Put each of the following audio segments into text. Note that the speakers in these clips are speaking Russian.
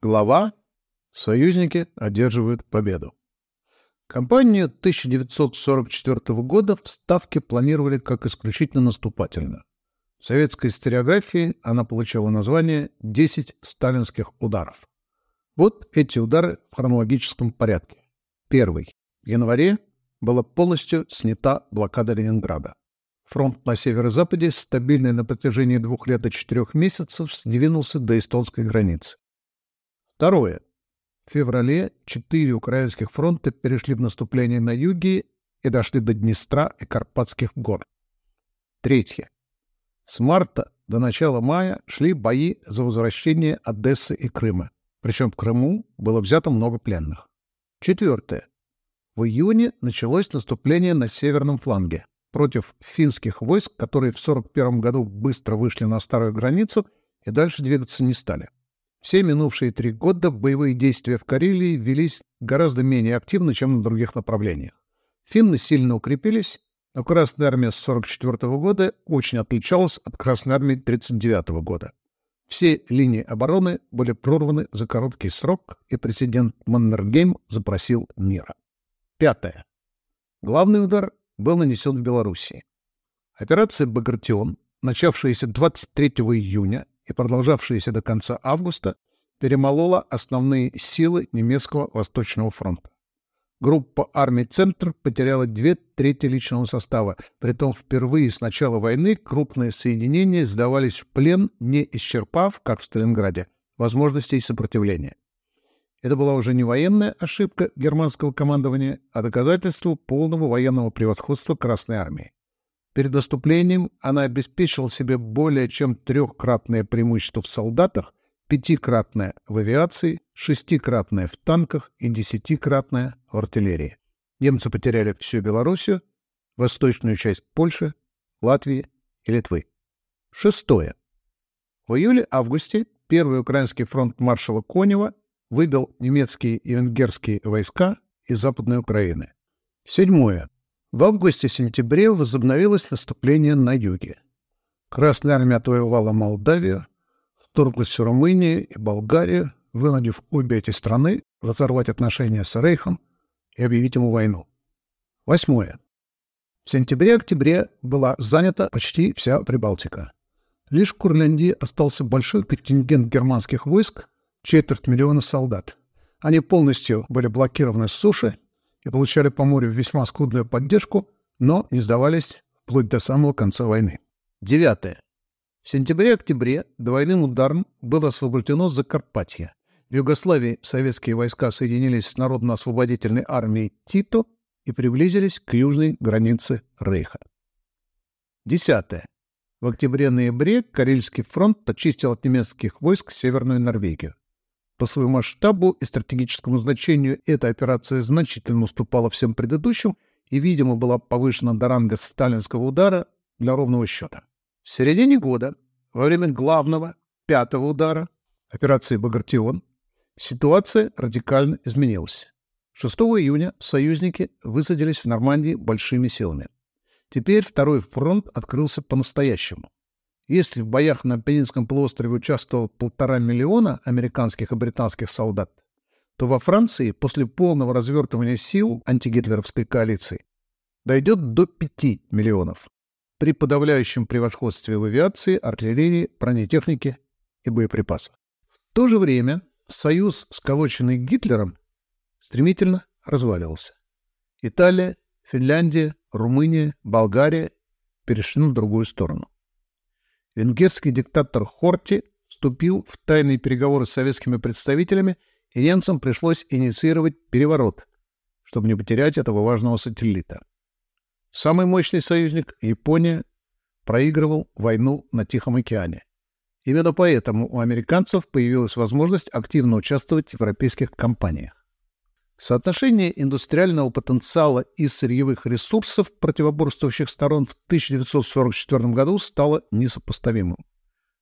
Глава «Союзники одерживают победу». Кампанию 1944 года в Ставке планировали как исключительно наступательную. В советской историографии она получила название «10 сталинских ударов». Вот эти удары в хронологическом порядке. Первый. В январе была полностью снята блокада Ленинграда. Фронт на северо-западе, стабильный на протяжении двух лет и четырех месяцев, сдвинулся до эстонской границы. Второе. В феврале четыре украинских фронта перешли в наступление на юге и дошли до Днестра и Карпатских гор. Третье. С марта до начала мая шли бои за возвращение Одессы и Крыма. Причем в Крыму было взято много пленных. Четвертое. В июне началось наступление на северном фланге против финских войск, которые в 1941 году быстро вышли на старую границу и дальше двигаться не стали. Все минувшие три года боевые действия в Карелии велись гораздо менее активно, чем на других направлениях. Финны сильно укрепились, но Красная армия с 1944 года очень отличалась от Красной армии 1939 года. Все линии обороны были прорваны за короткий срок, и президент Маннергейм запросил мира. Пятое. Главный удар был нанесен в Белоруссии. Операция «Багратион», начавшаяся 23 июня и продолжавшаяся до конца августа, перемолола основные силы немецкого Восточного фронта. Группа армий «Центр» потеряла две трети личного состава, притом впервые с начала войны крупные соединения сдавались в плен, не исчерпав, как в Сталинграде, возможностей сопротивления. Это была уже не военная ошибка германского командования, а доказательство полного военного превосходства Красной армии. Перед наступлением она обеспечила себе более чем трехкратное преимущество в солдатах, пятикратное в авиации, шестикратное в танках и десятикратное в артиллерии. Немцы потеряли всю Белоруссию, восточную часть Польши, Латвии и Литвы. Шестое. В июле-августе Первый Украинский фронт маршала Конева выбил немецкие и венгерские войска из Западной Украины. Седьмое. В августе-сентябре возобновилось наступление на юге. Красная армия отвоевала Молдавию, вторглась в Румынию и Болгарию, вынудив обе эти страны разорвать отношения с Рейхом и объявить ему войну. Восьмое. В сентябре-октябре была занята почти вся Прибалтика. Лишь в Курляндии остался большой контингент германских войск, четверть миллиона солдат. Они полностью были блокированы с суши и получали по морю весьма скудную поддержку, но не сдавались вплоть до самого конца войны. Девятое. В сентябре-октябре двойным ударом было освобождено Закарпатье. В Югославии советские войска соединились с Народно-освободительной армией Тито и приблизились к южной границе Рейха. Десятое. В октябре-ноябре Карельский фронт очистил от немецких войск Северную Норвегию. По своему масштабу и стратегическому значению эта операция значительно уступала всем предыдущим и, видимо, была повышена до ранга сталинского удара для ровного счета. В середине года, во время главного, пятого удара, операции «Багратион», ситуация радикально изменилась. 6 июня союзники высадились в Нормандии большими силами. Теперь второй фронт открылся по-настоящему. Если в боях на Пенинском полуострове участвовало полтора миллиона американских и британских солдат, то во Франции после полного развертывания сил антигитлеровской коалиции дойдет до 5 миллионов при подавляющем превосходстве в авиации, артиллерии, бронетехнике и боеприпасах. В то же время союз, сколоченный Гитлером, стремительно разваливался. Италия, Финляндия, Румыния, Болгария перешли на другую сторону венгерский диктатор Хорти вступил в тайные переговоры с советскими представителями, и немцам пришлось инициировать переворот, чтобы не потерять этого важного сателлита. Самый мощный союзник, Япония, проигрывал войну на Тихом океане. Именно поэтому у американцев появилась возможность активно участвовать в европейских кампаниях. Соотношение индустриального потенциала и сырьевых ресурсов противоборствующих сторон в 1944 году стало несопоставимым.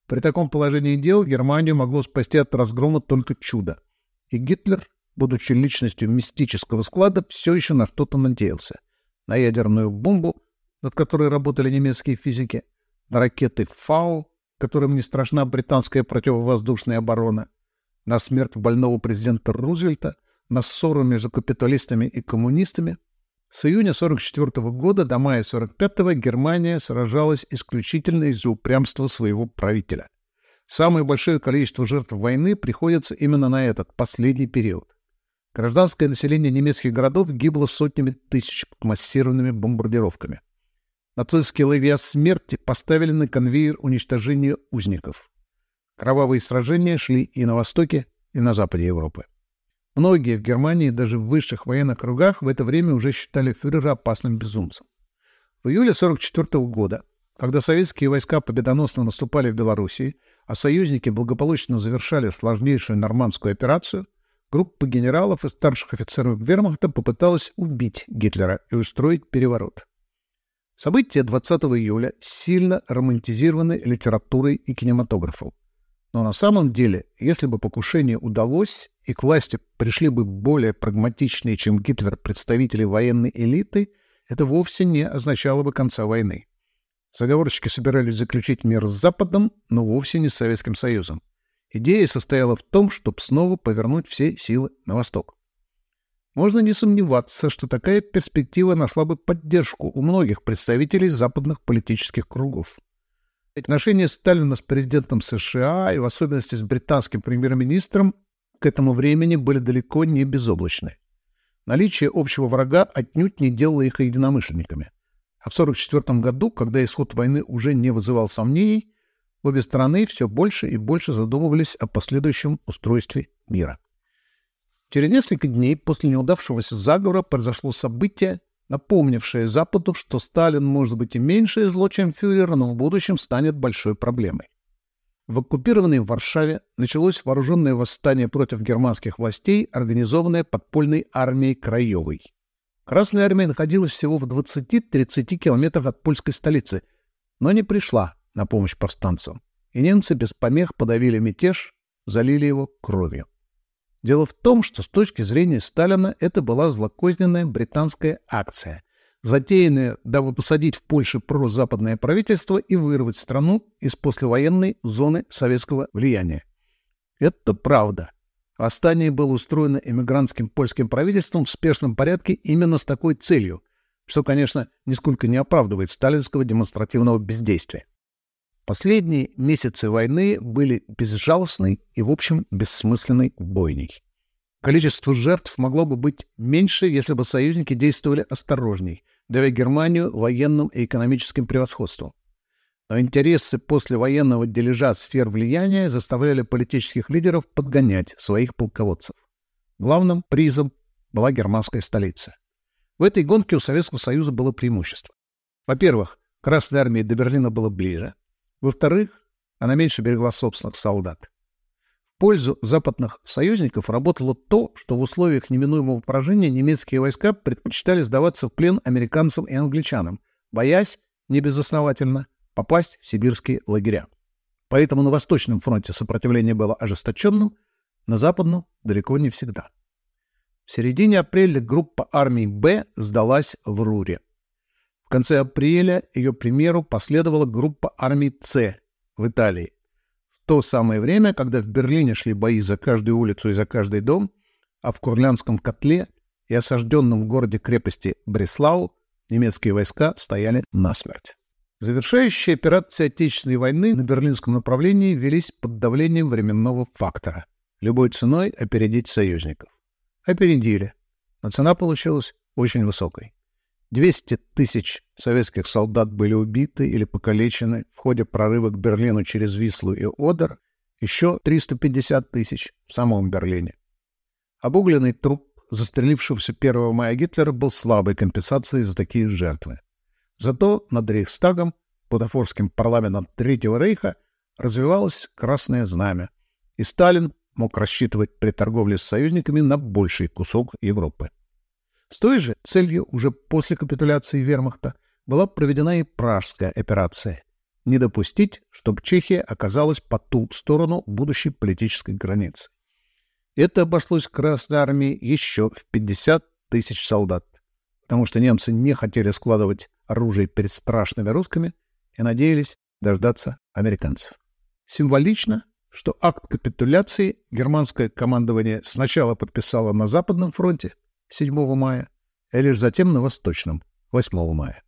При таком положении дел Германию могло спасти от разгрома только чудо. И Гитлер, будучи личностью мистического склада, все еще на что-то надеялся. На ядерную бомбу, над которой работали немецкие физики, на ракеты «Фау», которым не страшна британская противовоздушная оборона, на смерть больного президента Рузвельта, на ссору между капиталистами и коммунистами. С июня 1944 года до мая 1945 Германия сражалась исключительно из-за упрямства своего правителя. Самое большое количество жертв войны приходится именно на этот последний период. Гражданское население немецких городов гибло сотнями тысяч под массированными бомбардировками. Нацистские лагеря смерти поставили на конвейер уничтожения узников. Кровавые сражения шли и на востоке, и на западе Европы. Многие в Германии, даже в высших военных кругах, в это время уже считали фюрера опасным безумцем. В июле 1944 года, когда советские войска победоносно наступали в Белоруссии, а союзники благополучно завершали сложнейшую нормандскую операцию, группа генералов и старших офицеров вермахта попыталась убить Гитлера и устроить переворот. События 20 июля сильно романтизированы литературой и кинематографом. Но на самом деле, если бы покушение удалось, и к власти пришли бы более прагматичные, чем Гитлер, представители военной элиты, это вовсе не означало бы конца войны. Заговорщики собирались заключить мир с Западом, но вовсе не с Советским Союзом. Идея состояла в том, чтобы снова повернуть все силы на восток. Можно не сомневаться, что такая перспектива нашла бы поддержку у многих представителей западных политических кругов. Отношения Сталина с президентом США и в особенности с британским премьер-министром к этому времени были далеко не безоблачны. Наличие общего врага отнюдь не делало их единомышленниками. А в 1944 году, когда исход войны уже не вызывал сомнений, обе стороны все больше и больше задумывались о последующем устройстве мира. Через несколько дней после неудавшегося заговора произошло событие, напомнившее Западу, что Сталин может быть и меньшее зло, чем фюрер, но в будущем станет большой проблемой. В оккупированной Варшаве началось вооруженное восстание против германских властей, организованное подпольной армией Краевой. Красная армия находилась всего в 20-30 километрах от польской столицы, но не пришла на помощь повстанцам, и немцы без помех подавили мятеж, залили его кровью. Дело в том, что с точки зрения Сталина это была злокозненная британская акция, затеянная, дабы посадить в Польше прозападное правительство и вырвать страну из послевоенной зоны советского влияния. Это правда. Восстание было устроено эмигрантским польским правительством в спешном порядке именно с такой целью, что, конечно, нисколько не оправдывает сталинского демонстративного бездействия. Последние месяцы войны были безжалостной и, в общем, бессмысленной бойней. Количество жертв могло бы быть меньше, если бы союзники действовали осторожней, давя Германию военным и экономическим превосходством. Но интересы послевоенного дележа сфер влияния заставляли политических лидеров подгонять своих полководцев. Главным призом была германская столица. В этой гонке у Советского Союза было преимущество. Во-первых, Красной армии до Берлина было ближе – во-вторых, она меньше берегла собственных солдат. Пользу западных союзников работало то, что в условиях неминуемого поражения немецкие войска предпочитали сдаваться в плен американцам и англичанам, боясь, небезосновательно, попасть в сибирские лагеря. Поэтому на Восточном фронте сопротивление было ожесточенным, на Западном — далеко не всегда. В середине апреля группа армий «Б» сдалась в Руре. В конце апреля ее примеру последовала группа армий «С» в Италии. То самое время, когда в Берлине шли бои за каждую улицу и за каждый дом, а в Курлянском котле и осажденном городе-крепости Бреслау немецкие войска стояли насмерть. Завершающие операции Отечественной войны на берлинском направлении велись под давлением временного фактора. Любой ценой опередить союзников. Опередили. Но цена получилась очень высокой. 200 тысяч советских солдат были убиты или покалечены в ходе прорыва к Берлину через Вислу и Одер, еще 350 тысяч в самом Берлине. Обугленный труп застрелившегося 1 мая Гитлера был слабой компенсацией за такие жертвы. Зато над Рейхстагом, бутафорским парламентом Третьего Рейха, развивалось Красное Знамя, и Сталин мог рассчитывать при торговле с союзниками на больший кусок Европы. С той же целью уже после капитуляции вермахта была проведена и пражская операция — не допустить, чтобы Чехия оказалась по ту сторону будущей политической границы. Это обошлось Красной армии еще в 50 тысяч солдат, потому что немцы не хотели складывать оружие перед страшными русскими и надеялись дождаться американцев. Символично, что акт капитуляции германское командование сначала подписало на Западном фронте 7 мая, а лишь затем на Восточном 8 мая.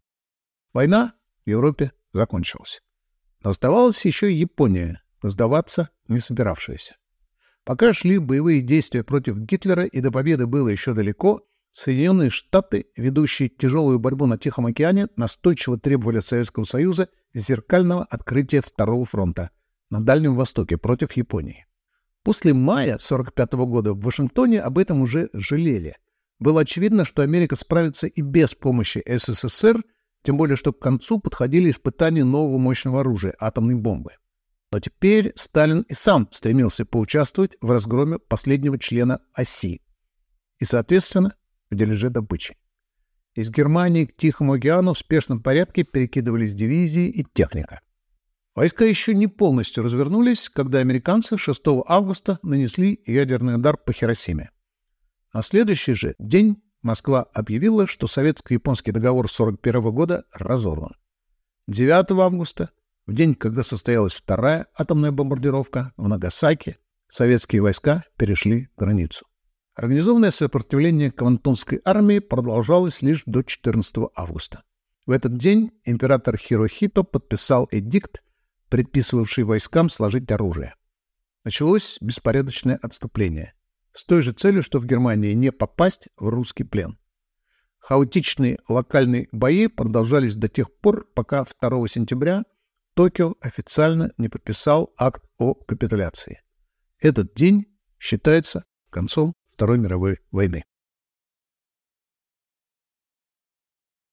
Война в Европе закончилась. Но оставалась еще Япония, сдаваться не собиравшаяся. Пока шли боевые действия против Гитлера и до победы было еще далеко, Соединенные Штаты, ведущие тяжелую борьбу на Тихом океане, настойчиво требовали от Советского Союза зеркального открытия Второго фронта на Дальнем Востоке против Японии. После мая 1945 года в Вашингтоне об этом уже жалели. Было очевидно, что Америка справится и без помощи СССР, тем более что к концу подходили испытания нового мощного оружия – атомной бомбы. Но теперь Сталин и сам стремился поучаствовать в разгроме последнего члена оси и, соответственно, в дележе добычи. Из Германии к Тихому океану в спешном порядке перекидывались дивизии и техника. Войска еще не полностью развернулись, когда американцы 6 августа нанесли ядерный удар по Хиросиме. На следующий же день Москва объявила, что советско-японский договор 1941 года разорван. 9 августа, в день, когда состоялась вторая атомная бомбардировка в Нагасаки, советские войска перешли границу. Организованное сопротивление Квантунской армии продолжалось лишь до 14 августа. В этот день император Хирохито подписал эдикт, предписывавший войскам сложить оружие. Началось беспорядочное отступление с той же целью, что в Германии не попасть в русский плен. Хаотичные локальные бои продолжались до тех пор, пока 2 сентября Токио официально не подписал акт о капитуляции. Этот день считается концом Второй мировой войны.